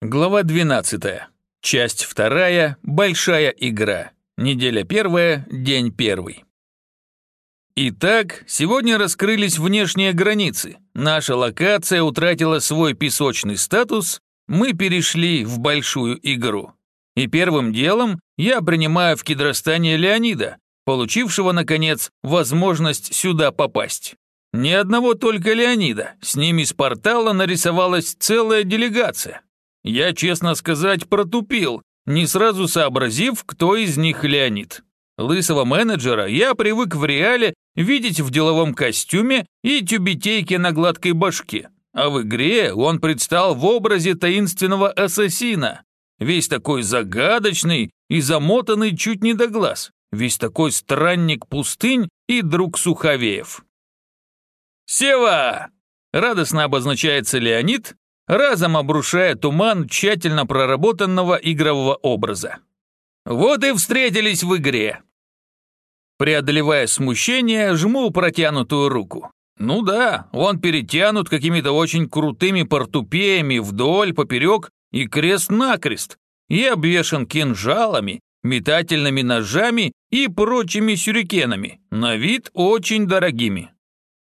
Глава 12. Часть 2. Большая игра. Неделя 1. День 1. Итак, сегодня раскрылись внешние границы. Наша локация утратила свой песочный статус, мы перешли в большую игру. И первым делом я принимаю в кедростане Леонида, получившего, наконец, возможность сюда попасть. Ни одного только Леонида, с ними с портала нарисовалась целая делегация. Я, честно сказать, протупил, не сразу сообразив, кто из них Леонид. Лысого менеджера я привык в реале видеть в деловом костюме и тюбетейке на гладкой башке, а в игре он предстал в образе таинственного ассасина, весь такой загадочный и замотанный чуть не до глаз, весь такой странник пустынь и друг Суховеев. «Сева!» – радостно обозначается Леонид, разом обрушая туман тщательно проработанного игрового образа. Вот и встретились в игре. Преодолевая смущение, жму протянутую руку. Ну да, он перетянут какими-то очень крутыми портупеями вдоль, поперек и крест-накрест, и обвешан кинжалами, метательными ножами и прочими сюрикенами, на вид очень дорогими.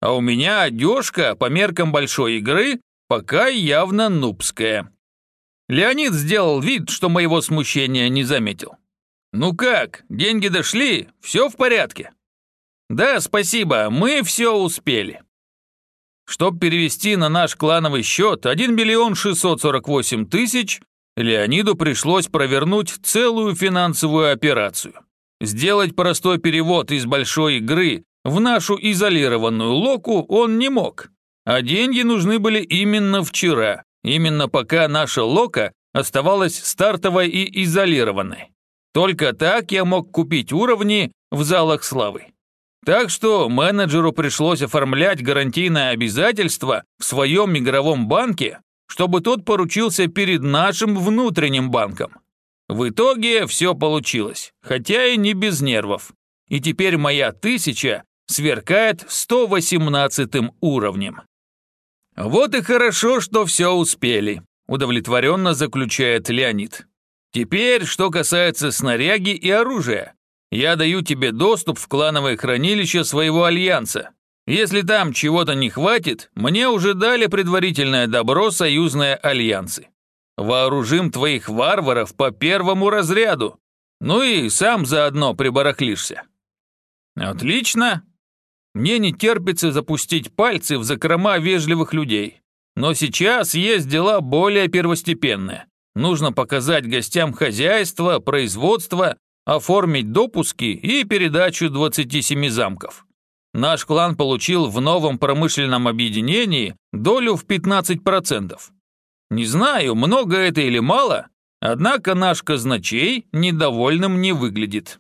А у меня одежка по меркам большой игры пока явно нубская. Леонид сделал вид, что моего смущения не заметил. «Ну как, деньги дошли? Все в порядке?» «Да, спасибо, мы все успели». Чтобы перевести на наш клановый счет 1 миллион 648 тысяч, Леониду пришлось провернуть целую финансовую операцию. Сделать простой перевод из большой игры в нашу изолированную локу он не мог. А деньги нужны были именно вчера, именно пока наша лока оставалась стартовой и изолированной. Только так я мог купить уровни в залах славы. Так что менеджеру пришлось оформлять гарантийное обязательство в своем игровом банке, чтобы тот поручился перед нашим внутренним банком. В итоге все получилось, хотя и не без нервов. И теперь моя тысяча сверкает 118 уровнем. «Вот и хорошо, что все успели», – удовлетворенно заключает Леонид. «Теперь, что касается снаряги и оружия. Я даю тебе доступ в клановое хранилище своего альянса. Если там чего-то не хватит, мне уже дали предварительное добро союзные альянсы. Вооружим твоих варваров по первому разряду. Ну и сам заодно прибарахлишься». «Отлично», мне не терпится запустить пальцы в закрома вежливых людей. Но сейчас есть дела более первостепенные. Нужно показать гостям хозяйство, производство, оформить допуски и передачу 27 замков. Наш клан получил в новом промышленном объединении долю в 15%. Не знаю, много это или мало, однако наш казначей недовольным не выглядит.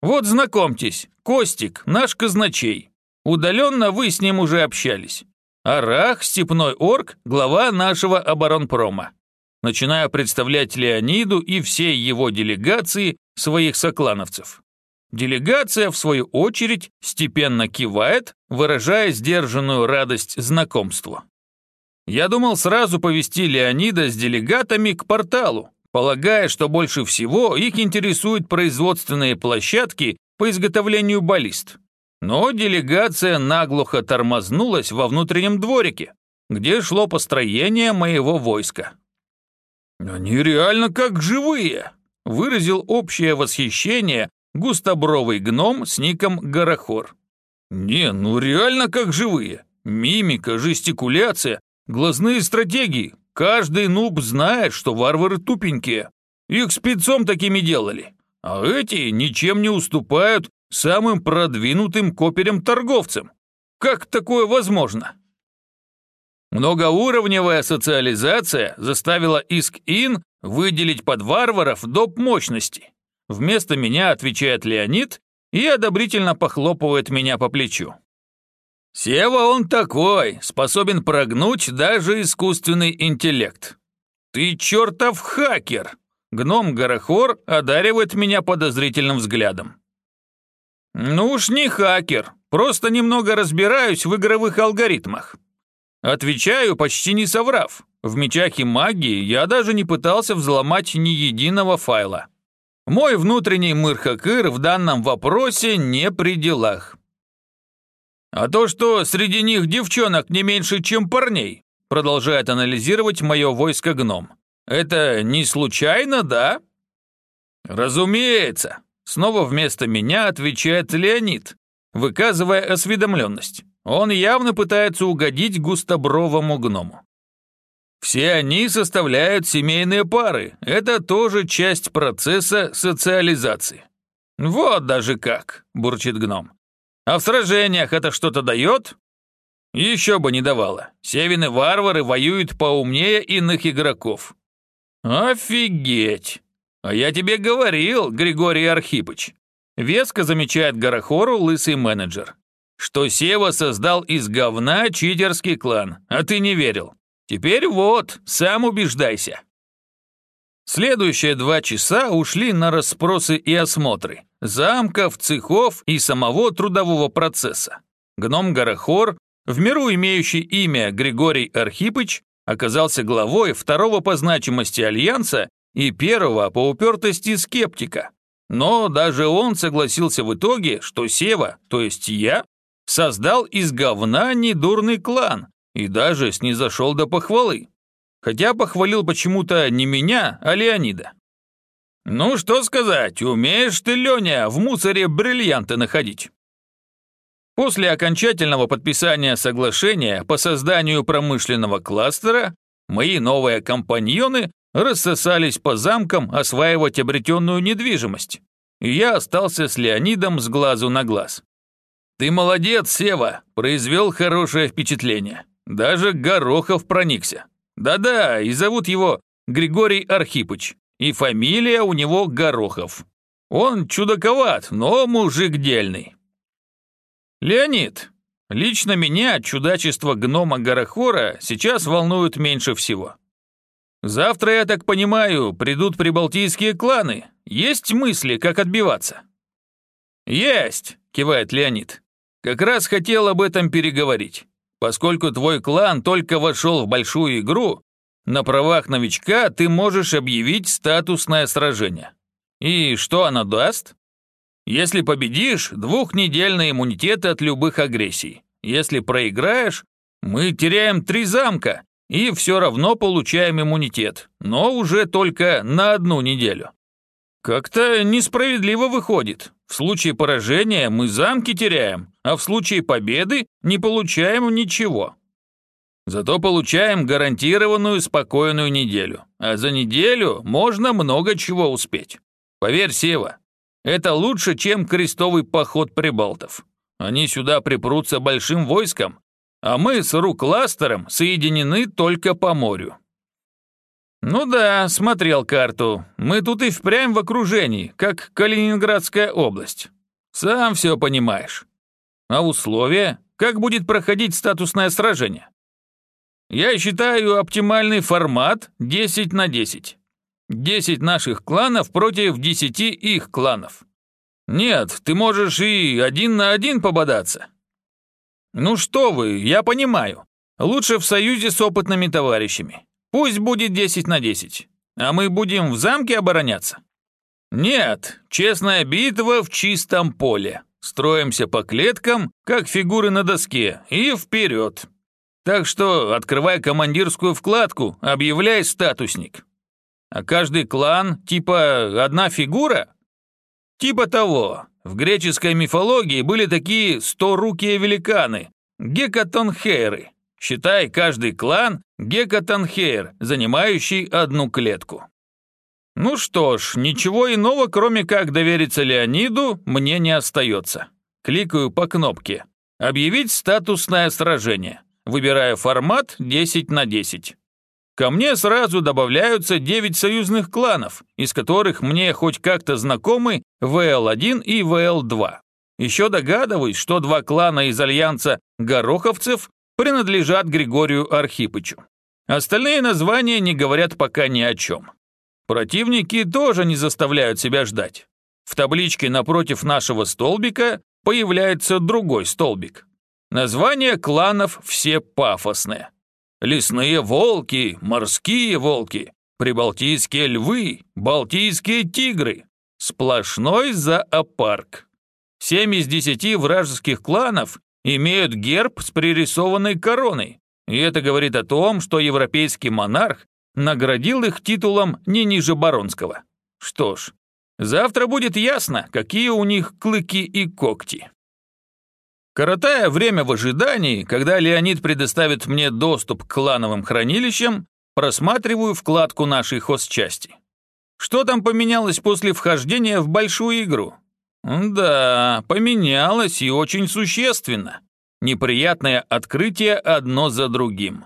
Вот знакомьтесь, Костик, наш казначей. Удаленно вы с ним уже общались. Арах, степной орк, глава нашего оборонпрома. Начинаю представлять Леониду и всей его делегации своих соклановцев. Делегация, в свою очередь, степенно кивает, выражая сдержанную радость знакомству. Я думал сразу повести Леонида с делегатами к порталу, полагая, что больше всего их интересуют производственные площадки по изготовлению баллист. Но делегация наглухо тормознулась во внутреннем дворике, где шло построение моего войска. «Они реально как живые!» – выразил общее восхищение густобровый гном с ником Горохор. «Не, ну реально как живые! Мимика, жестикуляция, глазные стратегии, Каждый нуб знает, что варвары тупенькие. Их спецом такими делали. А эти ничем не уступают самым продвинутым коперям-торговцам. Как такое возможно? Многоуровневая социализация заставила Иск-Ин выделить под варваров доп. мощности. Вместо меня отвечает Леонид и одобрительно похлопывает меня по плечу. Сева он такой, способен прогнуть даже искусственный интеллект. Ты чертов хакер! Гном Горохор одаривает меня подозрительным взглядом. Ну уж не хакер, просто немного разбираюсь в игровых алгоритмах. Отвечаю, почти не соврав. В мечах и магии я даже не пытался взломать ни единого файла. Мой внутренний мырхакыр в данном вопросе не при делах. А то, что среди них девчонок не меньше, чем парней, продолжает анализировать мое войско гном. Это не случайно, да? Разумеется. Снова вместо меня отвечает Леонид, выказывая осведомленность. Он явно пытается угодить густобровому гному. Все они составляют семейные пары. Это тоже часть процесса социализации. Вот даже как, бурчит гном. А в сражениях это что-то дает? Еще бы не давало. Севины-варвары воюют поумнее иных игроков. Офигеть! А я тебе говорил, Григорий Архипыч. Веско замечает Горохору лысый менеджер. Что Сева создал из говна читерский клан, а ты не верил. Теперь вот, сам убеждайся. Следующие два часа ушли на расспросы и осмотры замков, цехов и самого трудового процесса. Гном Горохор, в миру имеющий имя Григорий Архипыч, оказался главой второго по значимости альянса и первого по упертости скептика. Но даже он согласился в итоге, что Сева, то есть я, создал из говна недурный клан и даже снизошел до похвалы хотя похвалил почему-то не меня, а Леонида. «Ну, что сказать, умеешь ты, Леня, в мусоре бриллианты находить». После окончательного подписания соглашения по созданию промышленного кластера, мои новые компаньоны рассосались по замкам осваивать обретенную недвижимость, и я остался с Леонидом с глазу на глаз. «Ты молодец, Сева, произвел хорошее впечатление. Даже Горохов проникся. Да-да, и зовут его Григорий Архипыч, и фамилия у него Горохов. Он чудаковат, но мужик дельный. Леонид, лично меня чудачество гнома Горохора сейчас волнует меньше всего. Завтра, я так понимаю, придут прибалтийские кланы. Есть мысли, как отбиваться? Есть, кивает Леонид. Как раз хотел об этом переговорить. Поскольку твой клан только вошел в большую игру, на правах новичка ты можешь объявить статусное сражение. И что оно даст? Если победишь, двухнедельный иммунитет от любых агрессий. Если проиграешь, мы теряем три замка и все равно получаем иммунитет, но уже только на одну неделю. Как-то несправедливо выходит. В случае поражения мы замки теряем, а в случае победы не получаем ничего. Зато получаем гарантированную спокойную неделю. А за неделю можно много чего успеть. Поверь, Сева, это лучше, чем крестовый поход прибалтов. Они сюда припрутся большим войском, а мы с Рукластером соединены только по морю. «Ну да, смотрел карту. Мы тут и впрямь в окружении, как Калининградская область. Сам все понимаешь. А условия? Как будет проходить статусное сражение?» «Я считаю оптимальный формат 10 на 10. 10 наших кланов против 10 их кланов. Нет, ты можешь и один на один пободаться». «Ну что вы, я понимаю. Лучше в союзе с опытными товарищами. Пусть будет 10 на 10. А мы будем в замке обороняться? Нет, честная битва в чистом поле. Строимся по клеткам, как фигуры на доске, и вперед. Так что открывай командирскую вкладку, объявляй статусник. А каждый клан типа одна фигура? Типа того. В греческой мифологии были такие сторукие великаны, гекатонхейры. Считай каждый клан гекатонхейр, занимающий одну клетку. Ну что ж, ничего иного, кроме как довериться Леониду, мне не остается. Кликаю по кнопке «Объявить статусное сражение». Выбираю формат 10 на 10. Ко мне сразу добавляются 9 союзных кланов, из которых мне хоть как-то знакомы ВЛ-1 и ВЛ-2. Еще догадываюсь, что два клана из альянса Гороховцев принадлежат Григорию Архипычу. Остальные названия не говорят пока ни о чем. Противники тоже не заставляют себя ждать. В табличке напротив нашего столбика появляется другой столбик. Названия кланов все пафосные. Лесные волки, морские волки, прибалтийские львы, балтийские тигры. Сплошной зоопарк. Семь из десяти вражеских кланов имеют герб с пририсованной короной, и это говорит о том, что европейский монарх наградил их титулом не ниже баронского. Что ж, завтра будет ясно, какие у них клыки и когти. Коротая время в ожидании, когда Леонид предоставит мне доступ к клановым хранилищам, просматриваю вкладку нашей хозчасти. Что там поменялось после вхождения в большую игру? Да, поменялось и очень существенно. Неприятное открытие одно за другим.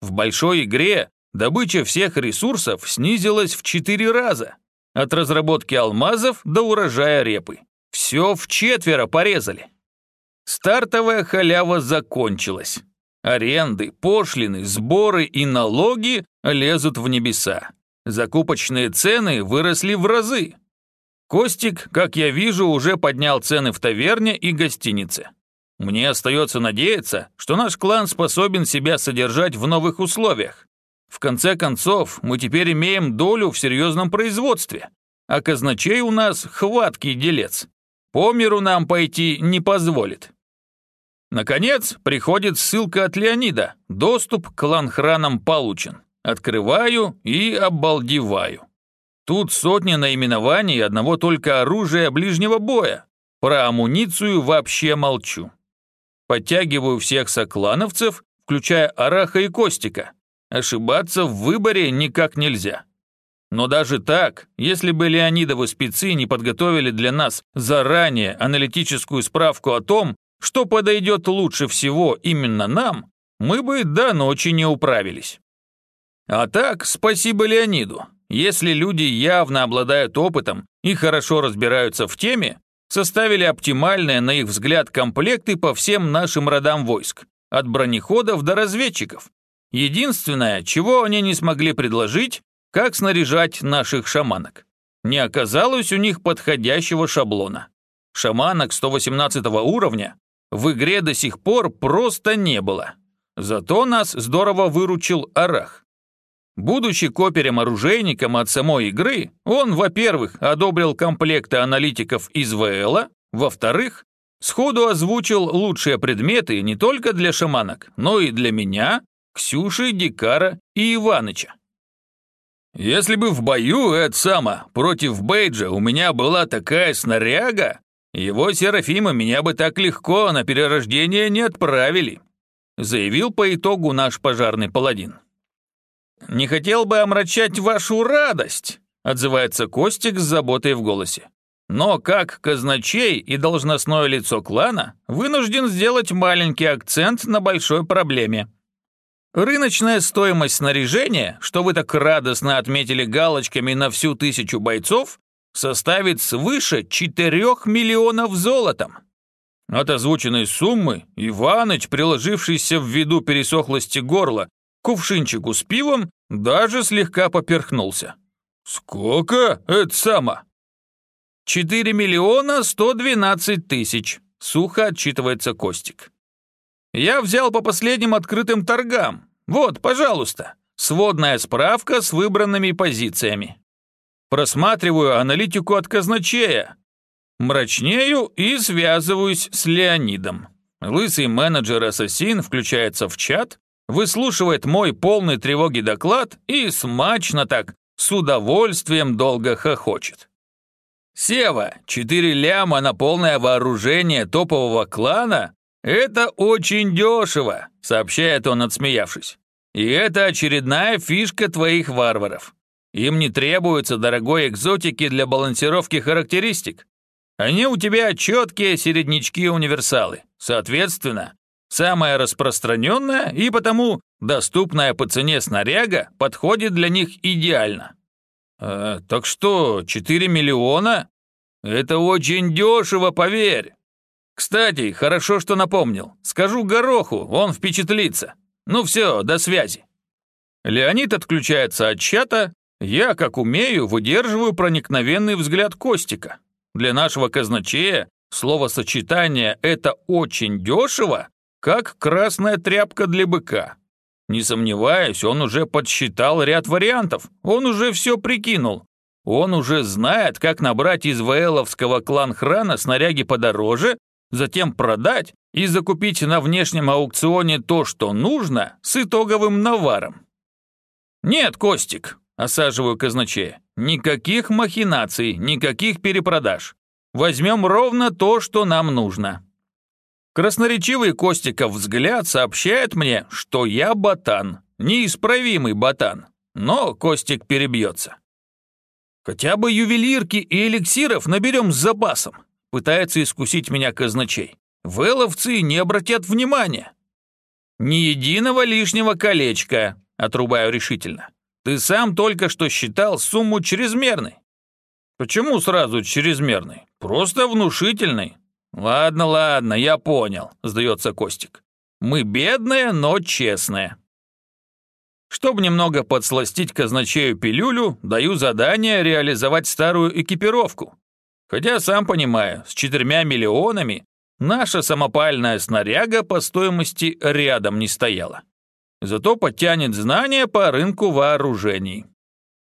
В большой игре добыча всех ресурсов снизилась в 4 раза. От разработки алмазов до урожая репы. Все в четверо порезали. Стартовая халява закончилась. Аренды, пошлины, сборы и налоги лезут в небеса. Закупочные цены выросли в разы. Костик, как я вижу, уже поднял цены в таверне и гостинице. Мне остается надеяться, что наш клан способен себя содержать в новых условиях. В конце концов, мы теперь имеем долю в серьезном производстве, а казначей у нас хваткий делец. По миру нам пойти не позволит. Наконец, приходит ссылка от Леонида. Доступ к клан-хранам получен. Открываю и обалдеваю. Тут сотни наименований одного только оружия ближнего боя. Про амуницию вообще молчу. Подтягиваю всех соклановцев, включая Араха и Костика. Ошибаться в выборе никак нельзя. Но даже так, если бы Леонидовы спецы не подготовили для нас заранее аналитическую справку о том, что подойдет лучше всего именно нам, мы бы до ночи не управились. А так, спасибо Леониду. Если люди явно обладают опытом и хорошо разбираются в теме, составили оптимальные, на их взгляд, комплекты по всем нашим родам войск, от бронеходов до разведчиков. Единственное, чего они не смогли предложить, как снаряжать наших шаманок. Не оказалось у них подходящего шаблона. Шаманок 118 уровня в игре до сих пор просто не было. Зато нас здорово выручил Арах. Будучи коперем-оружейником от самой игры, он, во-первых, одобрил комплекты аналитиков из ВЛа, во-вторых, сходу озвучил лучшие предметы не только для шаманок, но и для меня, Ксюши, Дикара и Иваныча. Если бы в бою, это само, против Бейджа у меня была такая снаряга, его Серафима меня бы так легко на перерождение не отправили, заявил по итогу наш пожарный паладин. «Не хотел бы омрачать вашу радость», отзывается Костик с заботой в голосе. «Но как казначей и должностное лицо клана вынужден сделать маленький акцент на большой проблеме. Рыночная стоимость снаряжения, что вы так радостно отметили галочками на всю тысячу бойцов, составит свыше 4 миллионов золотом. От озвученной суммы Иваныч, приложившийся в виду пересохлости горла кувшинчику с пивом, даже слегка поперхнулся. «Сколько? Это само?» «Четыре миллиона сто двенадцать тысяч», — сухо отчитывается Костик. «Я взял по последним открытым торгам. Вот, пожалуйста, сводная справка с выбранными позициями. Просматриваю аналитику от казначея. Мрачнею и связываюсь с Леонидом. Лысый менеджер-ассасин включается в чат, выслушивает мой полный тревоги доклад и смачно так, с удовольствием долго хохочет. «Сева, четыре ляма на полное вооружение топового клана – это очень дешево», – сообщает он, отсмеявшись. «И это очередная фишка твоих варваров. Им не требуется дорогой экзотики для балансировки характеристик. Они у тебя четкие середнячки-универсалы. Соответственно, самая распространенная и потому доступная по цене снаряга подходит для них идеально. «Э, «Так что, 4 миллиона? Это очень дешево, поверь!» «Кстати, хорошо, что напомнил. Скажу Гороху, он впечатлится. Ну все, до связи». Леонид отключается от чата, я, как умею, выдерживаю проникновенный взгляд Костика. Для нашего казначея словосочетание «это очень дешево» как красная тряпка для быка. Не сомневаюсь, он уже подсчитал ряд вариантов, он уже все прикинул. Он уже знает, как набрать из ВЛовского клан-храна снаряги подороже, затем продать и закупить на внешнем аукционе то, что нужно, с итоговым наваром. «Нет, Костик», — осаживаю казначея, — «никаких махинаций, никаких перепродаж. Возьмем ровно то, что нам нужно». Красноречивый Костиков взгляд сообщает мне, что я ботан, неисправимый ботан, но Костик перебьется. Хотя бы ювелирки и эликсиров наберем с запасом, пытается искусить меня казначей. Веловцы не обратят внимания. Ни единого лишнего колечка, отрубаю решительно. Ты сам только что считал сумму чрезмерной. Почему сразу чрезмерной? Просто внушительной. «Ладно, ладно, я понял», — сдается Костик. «Мы бедные, но честные». Чтобы немного подсластить казначею пилюлю, даю задание реализовать старую экипировку. Хотя, сам понимаю, с четырьмя миллионами наша самопальная снаряга по стоимости рядом не стояла. Зато подтянет знания по рынку вооружений.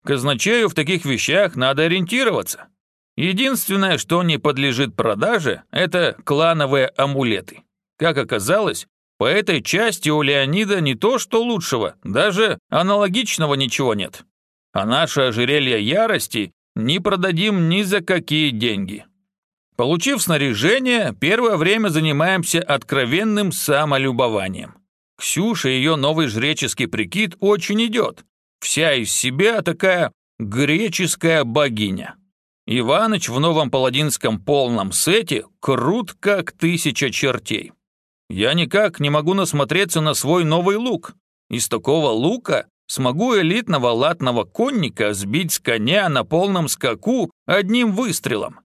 Казначею в таких вещах надо ориентироваться. Единственное, что не подлежит продаже, это клановые амулеты. Как оказалось, по этой части у Леонида не то что лучшего, даже аналогичного ничего нет. А наше ожерелье ярости не продадим ни за какие деньги. Получив снаряжение, первое время занимаемся откровенным самолюбованием. Ксюша ее новый жреческий прикид очень идет. Вся из себя такая греческая богиня. Иваныч в новом паладинском полном сете крут как тысяча чертей. Я никак не могу насмотреться на свой новый лук. Из такого лука смогу элитного латного конника сбить с коня на полном скаку одним выстрелом.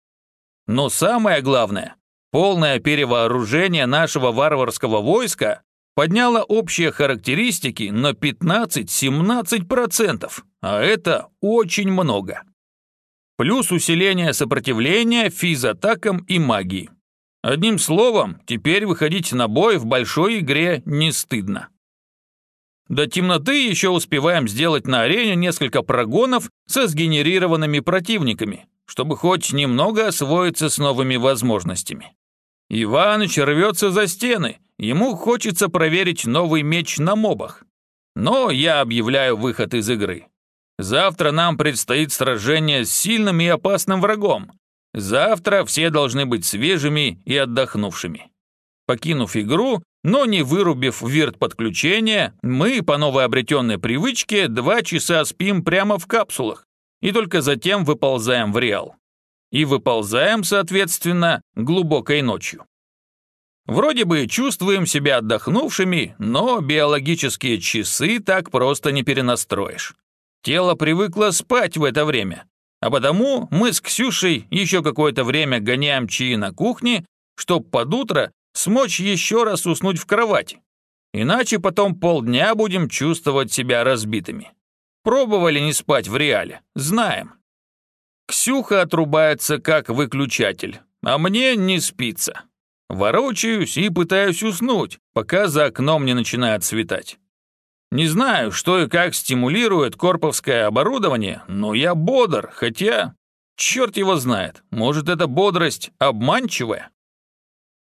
Но самое главное, полное перевооружение нашего варварского войска подняло общие характеристики на 15-17%, а это очень много плюс усиление сопротивления физатакам и магии. Одним словом, теперь выходить на бой в большой игре не стыдно. До темноты еще успеваем сделать на арене несколько прогонов со сгенерированными противниками, чтобы хоть немного освоиться с новыми возможностями. Иваныч рвется за стены, ему хочется проверить новый меч на мобах. Но я объявляю выход из игры. Завтра нам предстоит сражение с сильным и опасным врагом. Завтра все должны быть свежими и отдохнувшими. Покинув игру, но не вырубив вирт подключения, мы по новой обретенной привычке два часа спим прямо в капсулах и только затем выползаем в реал. И выползаем, соответственно, глубокой ночью. Вроде бы чувствуем себя отдохнувшими, но биологические часы так просто не перенастроишь. Тело привыкло спать в это время, а потому мы с Ксюшей еще какое-то время гоняем чаи на кухне, чтоб под утро смочь еще раз уснуть в кровати. Иначе потом полдня будем чувствовать себя разбитыми. Пробовали не спать в реале, знаем. Ксюха отрубается как выключатель, а мне не спится. Ворочаюсь и пытаюсь уснуть, пока за окном не начинает светать. Не знаю, что и как стимулирует корповское оборудование, но я бодр, хотя... Черт его знает, может, эта бодрость обманчивая?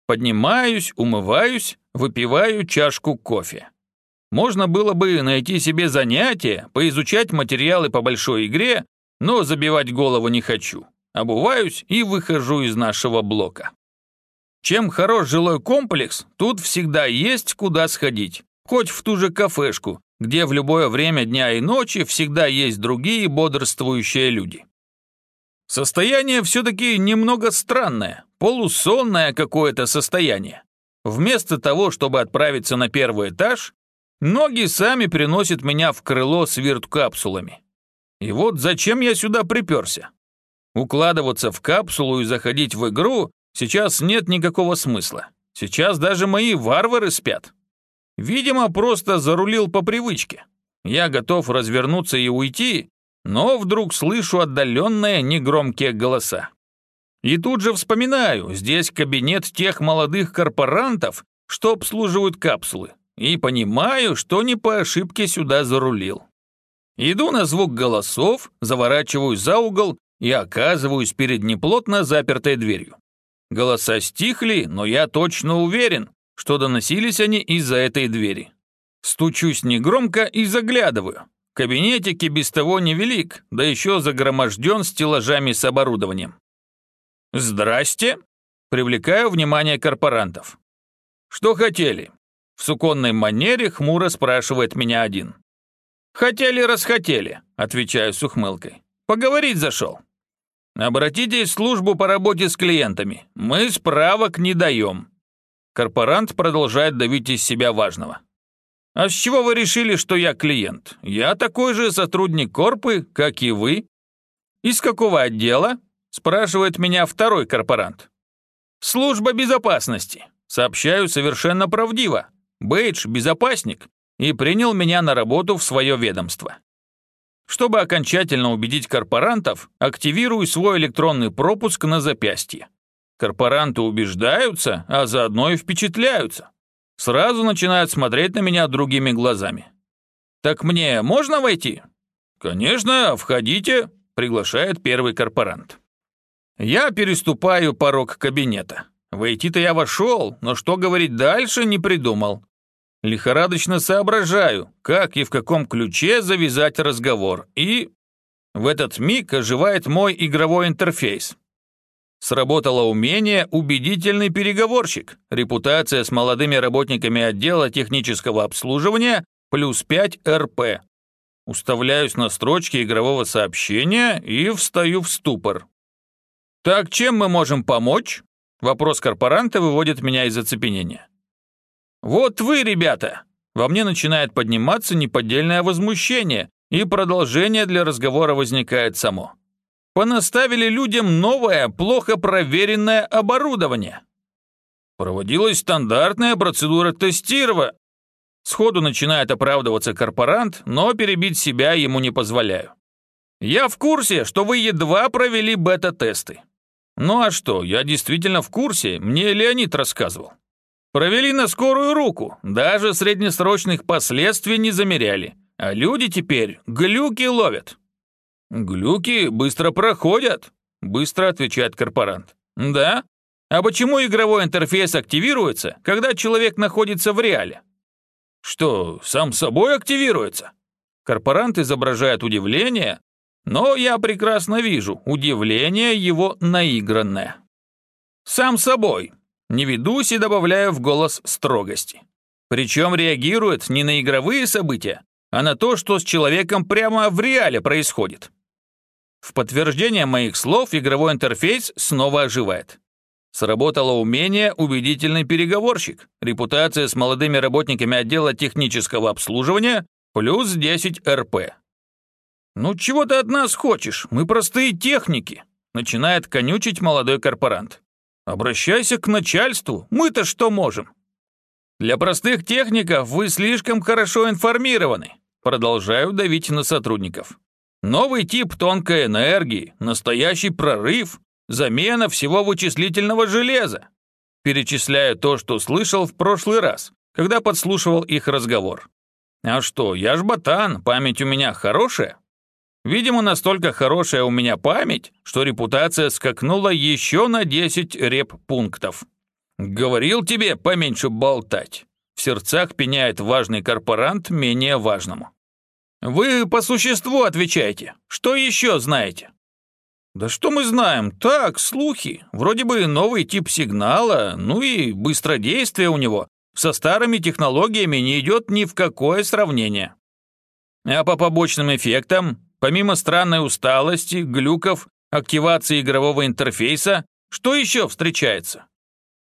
Поднимаюсь, умываюсь, выпиваю чашку кофе. Можно было бы найти себе занятие, поизучать материалы по большой игре, но забивать голову не хочу. Обуваюсь и выхожу из нашего блока. Чем хорош жилой комплекс, тут всегда есть куда сходить. Хоть в ту же кафешку, где в любое время дня и ночи всегда есть другие бодрствующие люди. Состояние все-таки немного странное, полусонное какое-то состояние. Вместо того, чтобы отправиться на первый этаж, ноги сами приносят меня в крыло с вирт-капсулами. И вот зачем я сюда приперся? Укладываться в капсулу и заходить в игру сейчас нет никакого смысла. Сейчас даже мои варвары спят. Видимо, просто зарулил по привычке. Я готов развернуться и уйти, но вдруг слышу отдаленные негромкие голоса. И тут же вспоминаю, здесь кабинет тех молодых корпорантов, что обслуживают капсулы, и понимаю, что не по ошибке сюда зарулил. Иду на звук голосов, заворачиваюсь за угол и оказываюсь перед неплотно запертой дверью. Голоса стихли, но я точно уверен, что доносились они из-за этой двери. Стучусь негромко и заглядываю. Кабинетик и без того невелик, да еще загроможден стеллажами с оборудованием. «Здрасте!» Привлекаю внимание корпорантов. «Что хотели?» В суконной манере хмуро спрашивает меня один. «Хотели, расхотели», отвечаю с ухмылкой. «Поговорить зашел». «Обратитесь в службу по работе с клиентами. Мы справок не даем». Корпорант продолжает давить из себя важного. «А с чего вы решили, что я клиент? Я такой же сотрудник Корпы, как и вы». «Из какого отдела?» – спрашивает меня второй корпорант. «Служба безопасности», – сообщаю совершенно правдиво. Бейдж – безопасник и принял меня на работу в свое ведомство. Чтобы окончательно убедить корпорантов, активирую свой электронный пропуск на запястье. Корпоранты убеждаются, а заодно и впечатляются сразу начинают смотреть на меня другими глазами. «Так мне можно войти?» «Конечно, входите», — приглашает первый корпорант. Я переступаю порог кабинета. Войти-то я вошел, но что говорить дальше не придумал. Лихорадочно соображаю, как и в каком ключе завязать разговор, и... В этот миг оживает мой игровой интерфейс. Сработало умение «убедительный переговорщик», репутация с молодыми работниками отдела технического обслуживания плюс 5 РП. Уставляюсь на строчки игрового сообщения и встаю в ступор. «Так чем мы можем помочь?» Вопрос корпоранта выводит меня из оцепенения. «Вот вы, ребята!» Во мне начинает подниматься неподдельное возмущение, и продолжение для разговора возникает само понаставили людям новое, плохо проверенное оборудование. Проводилась стандартная процедура тестирования. Сходу начинает оправдываться корпорант, но перебить себя ему не позволяю. Я в курсе, что вы едва провели бета-тесты. Ну а что, я действительно в курсе, мне Леонид рассказывал. Провели на скорую руку, даже среднесрочных последствий не замеряли, а люди теперь глюки ловят. «Глюки быстро проходят», — быстро отвечает корпорант. «Да? А почему игровой интерфейс активируется, когда человек находится в реале?» «Что, сам собой активируется?» Корпорант изображает удивление, но я прекрасно вижу, удивление его наигранное. «Сам собой», не ведусь и добавляю в голос строгости. Причем реагирует не на игровые события, а на то, что с человеком прямо в реале происходит. В подтверждение моих слов игровой интерфейс снова оживает. Сработало умение «Убедительный переговорщик», репутация с молодыми работниками отдела технического обслуживания, плюс 10 РП. «Ну чего ты от нас хочешь? Мы простые техники», начинает конючить молодой корпорант. «Обращайся к начальству, мы-то что можем?» «Для простых техников вы слишком хорошо информированы», продолжаю давить на сотрудников. Новый тип тонкой энергии, настоящий прорыв, замена всего вычислительного железа. Перечисляю то, что слышал в прошлый раз, когда подслушивал их разговор. А что, я ж ботан, память у меня хорошая. Видимо, настолько хорошая у меня память, что репутация скакнула еще на 10 реп-пунктов. Говорил тебе поменьше болтать. В сердцах пеняет важный корпорант менее важному. Вы по существу отвечайте. Что еще знаете? Да что мы знаем? Так, слухи. Вроде бы новый тип сигнала, ну и быстродействие у него. Со старыми технологиями не идет ни в какое сравнение. А по побочным эффектам, помимо странной усталости, глюков, активации игрового интерфейса, что еще встречается?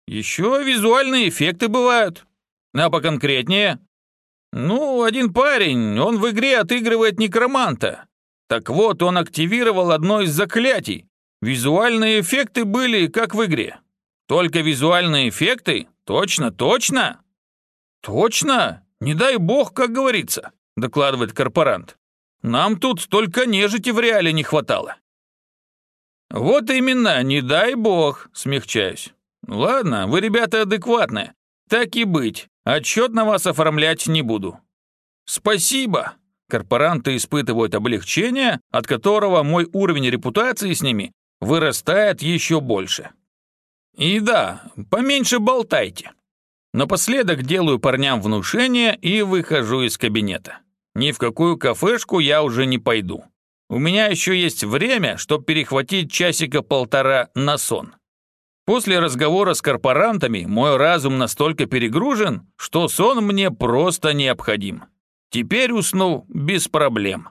Еще визуальные эффекты бывают. А поконкретнее? «Ну, один парень, он в игре отыгрывает некроманта. Так вот, он активировал одно из заклятий. Визуальные эффекты были, как в игре. Только визуальные эффекты? Точно, точно?» «Точно? Не дай бог, как говорится», — докладывает корпорант. «Нам тут только нежити в реале не хватало». «Вот именно, не дай бог», — смягчаюсь. «Ладно, вы ребята адекватные. Так и быть, отчет на вас оформлять не буду. Спасибо. Корпоранты испытывают облегчение, от которого мой уровень репутации с ними вырастает еще больше. И да, поменьше болтайте. Напоследок делаю парням внушение и выхожу из кабинета. Ни в какую кафешку я уже не пойду. У меня еще есть время, чтобы перехватить часика-полтора на сон. После разговора с корпорантами мой разум настолько перегружен, что сон мне просто необходим. Теперь усну без проблем.